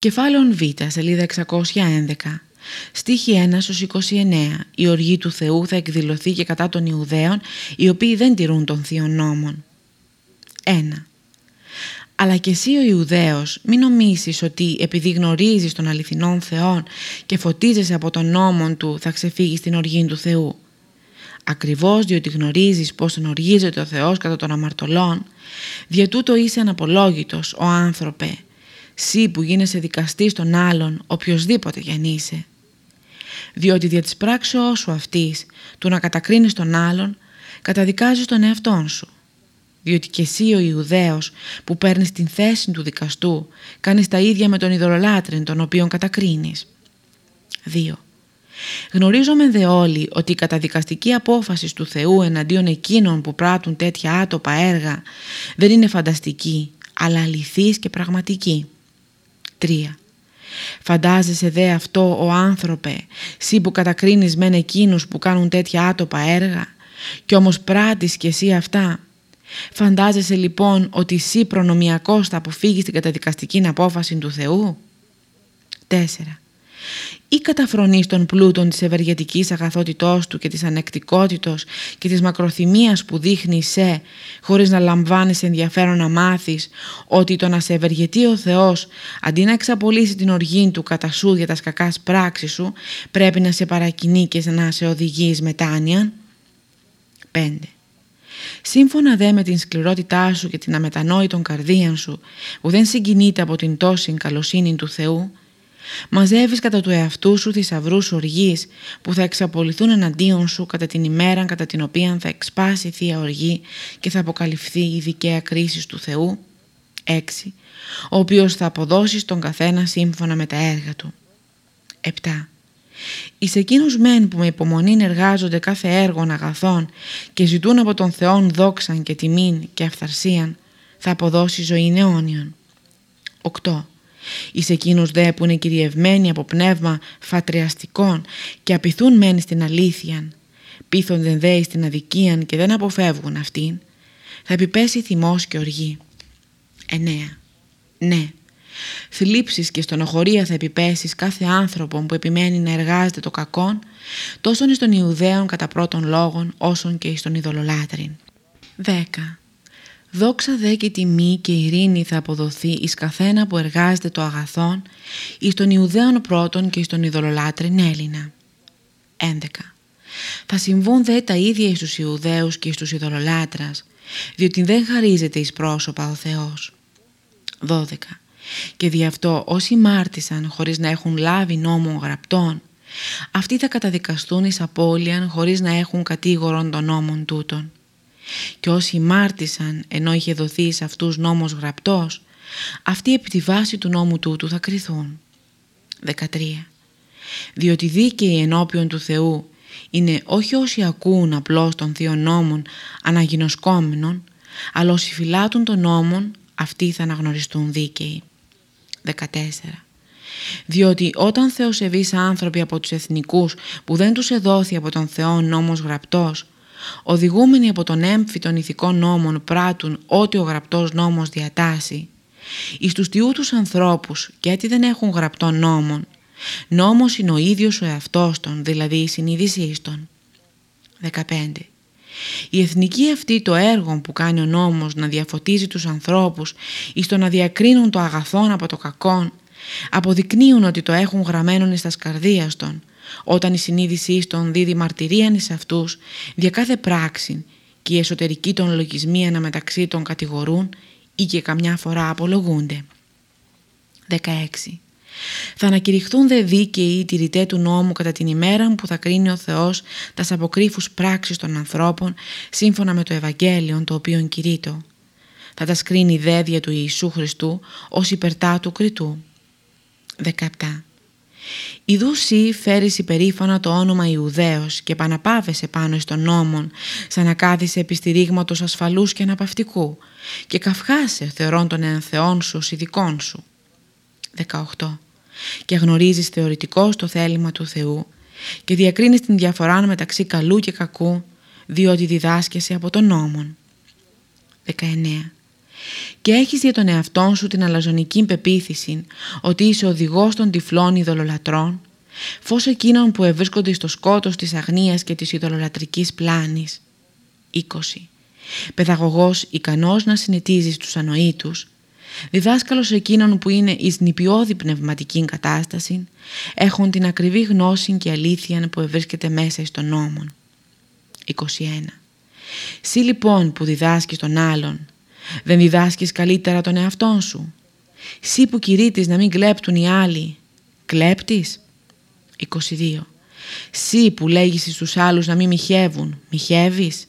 Κεφάλαιο Β, σελίδα 611. Στίχη 1 29. Η οργή του Θεού θα εκδηλωθεί και κατά των Ιουδαίων, οι οποίοι δεν τηρούν των θείων νόμων. 1. Αλλά και εσύ ο Ιουδαίος μην νομίσεις ότι επειδή γνωρίζεις τον αληθινόν Θεόν και φωτίζεσαι από τον νόμον Του θα ξεφύγεις την οργή του Θεού. Ακριβώς διότι γνωρίζεις πως οργίζεται ο Θεός κατά των αμαρτωλών, δια τούτο είσαι αναπολόγητος ο άνθρωπε, Σύ που γίνεσαι δικαστής των άλλων, οποιοδήποτε κι αν είσαι. Διότι δια της πράξεώς σου αυτής, του να κατακρίνεις τον άλλον, καταδικάζεις τον εαυτόν σου. Διότι και εσύ ο Ιουδαίος που παίρνεις την θέση του δικαστού, κάνεις τα ίδια με τον ειδωλολάτριν τον οποίον κατακρίνεις. 2. Γνωρίζομαι δε όλοι ότι η καταδικαστική απόφαση του Θεού εναντίον εκείνων που πράττουν τέτοια άτοπα έργα δεν είναι φανταστική, αλλά αληθής και πραγματική. 3. Φαντάζεσαι δε αυτό ο άνθρωπε, σύ που κατακρίνεις μεν εκείνους που κάνουν τέτοια άτοπα έργα, και όμως πράττεις και εσύ αυτά. Φαντάζεσαι λοιπόν ότι εσύ προνομιακός θα αποφύγεις την καταδικαστική απόφαση του Θεού. 4 ή καταφρονείς των πλούτων της ευεργετικής αγαθότητός του και της ανεκτικότητος και της μακροθυμίας που δείχνει σε χωρίς να λαμβάνεις ενδιαφέρον να μάθεις ότι το να σε ευεργετεί ο Θεός αντί να εξαπολύσει την οργή του κατά σου για τα σκακάς πράξεις σου πρέπει να σε παρακινεί και να σε οδηγείς μετάνοια. 5. Σύμφωνα δε με την σκληρότητά σου και την αμετανόητον καρδίαν σου που δεν συγκινείται από την τόση καλοσύνη του Θεού Μαζεύεις κατά του εαυτού σου θησαυρού οργής που θα εξαπολυθούν εναντίον σου κατά την ημέρα κατά την οποία θα εξπάσει η Θεία Οργή και θα αποκαλυφθεί η δικαία κρίση του Θεού. 6. Ο οποίος θα αποδώσει στον καθένα σύμφωνα με τα έργα του. 7. Εις εκείνους μεν που με υπομονή εργάζονται κάθε έργον αγαθών και ζητούν από τον Θεόν δόξαν και τιμήν και αυθαρσίαν θα αποδώσει ζωή αιώνιον. 8. Εις εκείνους δε που είναι κυριευμένοι από πνεύμα φατριαστικών και απειθούν μένει στην αλήθεια, πείθονται δε στην αδικίαν και δεν αποφεύγουν αυτήν, θα επιπέσει θυμός και οργή. 9. Ναι. Θλίψεις και στονοχωρία θα επιπέσεις κάθε άνθρωπο που επιμένει να εργάζεται το κακόν, τόσο εις των Ιουδαίων κατά πρώτων λόγων, όσων και εις των ειδωλολάτριν. 10. Δόξα δε και τιμή και ειρήνη θα αποδοθεί εις καθένα που εργάζεται το αγαθόν, εις των Ιουδαίων πρώτων και εις των ειδωλολάτριν Έλληνα. 11. Θα συμβούν δε τα ίδια εις τους Ιουδαίους και εις τους ειδωλολάτρας, διότι δεν χαρίζεται εις πρόσωπα ο Θεός. 12. Και δι' αυτό όσοι μάρτισαν χωρίς να έχουν λάβει νόμων γραπτών, αυτοί θα καταδικαστούν εις απώλειαν χωρίς να έχουν κατήγορον των νόμων τούτων και όσοι μάρτισαν ενώ είχε δοθεί σε αυτούς νόμος γραπτός, αυτοί επί τη βάση του νόμου τούτου θα κριθούν. 13. Διότι δίκαιοι ενώπιον του Θεού είναι όχι όσοι ακούν απλώς των θείων νόμων αναγινωσκόμενων, αλλά όσοι φυλάτουν των νόμων, αυτοί θα αναγνωριστούν δίκαιοι. 14. Διότι όταν θεοσεβείς άνθρωποι από τους εθνικούς που δεν τους εδόθη από τον Θεό νόμος γραπτός, οδηγούμενοι από τον έμφυτον ηθικών νόμων πράττουν ό,τι ο γραπτός νόμος διατάσσει, εις τους τιούτους ανθρώπους και έτσι δεν έχουν γραπτό νόμον, νόμος είναι ο ίδιος ο εαυτός των, δηλαδή η συνείδησής των. 15. Η εθνική αυτή το έργο που κάνει ο νόμος να διαφωτίζει τους ανθρώπους εις το να διακρίνουν το αγαθόν από το κακόν, αποδεικνύουν ότι το έχουν γραμμένο στα σκαρδίας των, όταν η συνείδησή των δίδει μαρτυρίαν εις αυτούς για κάθε πράξη και η εσωτερική των λογισμοί αναμεταξύ των κατηγορούν ή και καμιά φορά απολογούνται. 16. Θα ανακηρυχθούν δε δίκαιοι οι τηρητέ του νόμου κατά την ημέρα που θα κρίνει ο Θεός τα αποκρύφους πράξεις των ανθρώπων σύμφωνα με το Ευαγγέλιο το οποίο κηρύττω. Θα τα σκρίνει δέδια του Ιησού Χριστού ως υπερτά του κριτού. 17. Ιδού σύ φέρεις υπερήφανα το όνομα Ιουδαίος και παναπάβεσαι πάνω στον νόμον σαν να κάθισε επιστηρίγματος ασφαλούς και αναπαυτικού και καυχάσαι θεωρών των ενθεών σου ως ειδικών σου. 18. Και γνωρίζεις θεωρητικός το θέλημα του Θεού και διακρίνεις την διαφορά μεταξύ καλού και κακού διότι διδάσκεσαι από τον νόμον. 19. Και έχεις για τον εαυτόν σου την αλαζονική πεποίθηση ότι είσαι οδηγός των τυφλών ειδωλολατρών, φως εκείνων που ευρίσκονται στο σκότος της αγνίας και της ειδωλολατρικής πλάνης. 20. Παιδαγωγός ικανός να συνετίζεις τους ανοήτους, διδάσκαλος εκείνων που είναι εις νηπιώδη πνευματική κατάσταση, έχουν την ακριβή γνώση και αλήθεια που ευρίσκεται μέσα στον νόμον. 21. Συ λοιπόν που διδάσκεις τον άλλον, δεν διδάσκεις καλύτερα τον εαυτόν σου. Συ που κηρύττεις να μην κλέπτουν οι άλλοι, κλέπτεις. 22. Συ που λέγεις στους άλλους να μην μοιχεύουν, μοιχεύεις.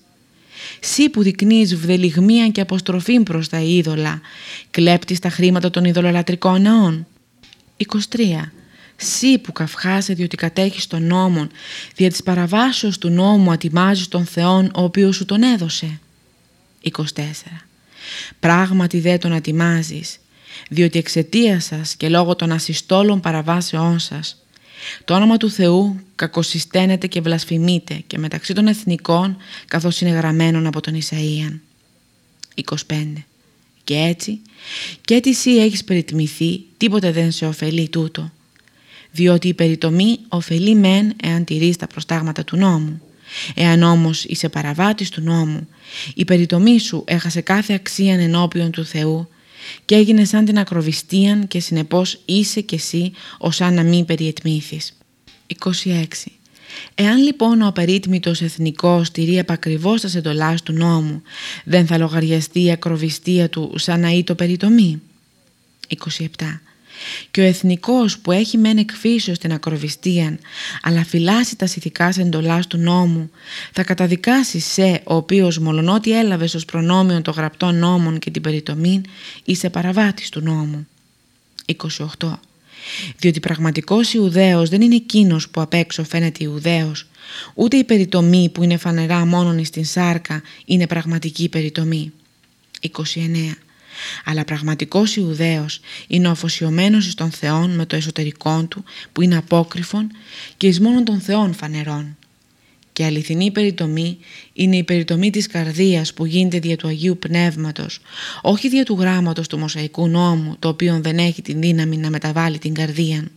Συ που δεικνύεις βδελιγμία και αποστροφή προς τα είδωλα, κλέπτεις τα χρήματα των ειδωλολατρικών ναών. 23. Συ που καυχάσαι διότι κατέχεις τον νόμον, δια της παραβάσεως του νόμου ατιμάζεις τον Θεόν ο οποίος σου τον έδωσε. 24. Πράγματι δε τον ατιμάζεις, διότι εξαιτία σας και λόγω των ασυστόλων παραβάσεών σας, το όνομα του Θεού κακοσυσταίνεται και βλασφημείται και μεταξύ των εθνικών καθώς είναι γραμμένον από τον Ισαΐαν. 25. Και έτσι, και έτσι εσύ έχεις περιτμηθεί, τίποτε δεν σε ωφελεί τούτο, διότι η περιτομή ωφελεί μεν εάν τηρείς τα προστάγματα του νόμου. Εάν όμως είσαι παραβάτης του νόμου, η περιτομή σου έχασε κάθε αξία ενώπιον του Θεού και έγινε σαν την ακροβιστίαν και συνεπώς είσαι κι εσύ ως αν να μην περιετμήθεις. 26. Εάν λοιπόν ο απερίτμητος εθνικός τηρεί επακριβώς τα σεντολάς του νόμου, δεν θα λογαριαστεί η ακροβιστία του σαν να ή το περιτομή; 27 και ο εθνικός που έχει μεν εκφύσεως την ακροβιστία αλλά φυλάσει τα ηθικά εντολάς του νόμου θα καταδικάσει σε ο οποίος μολονότι έλαβες ως προνόμιο των γραπτών νόμων και την περιτομή είσαι παραβάτης του νόμου. 28. Διότι πραγματικός Ιουδαίος δεν είναι εκείνος που απ' έξω φαίνεται Ιουδαίος, ούτε η περιτομή που είναι φανερά μόνον στην σάρκα είναι πραγματική περιτομή. 29 αλλά πραγματικός Ιουδαίος είναι ο αφοσιωμένος εις τον Θεόν με το εσωτερικό του που είναι απόκριφον και εις μόνον των Θεών φανερών. Και αληθινή περιτομή είναι η περιτομή της καρδίας που γίνεται δια του Αγίου Πνεύματος, όχι δια του γράμματος του Μοσαϊκού νόμου, το οποίο δεν έχει την δύναμη να μεταβάλει την καρδία.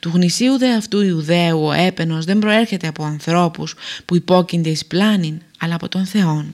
Του γνησίου δε αυτού Ιουδαίου ο έπαινος δεν προέρχεται από ανθρώπους που υπόκεινται εις πλάνην, αλλά από τον Θεόν.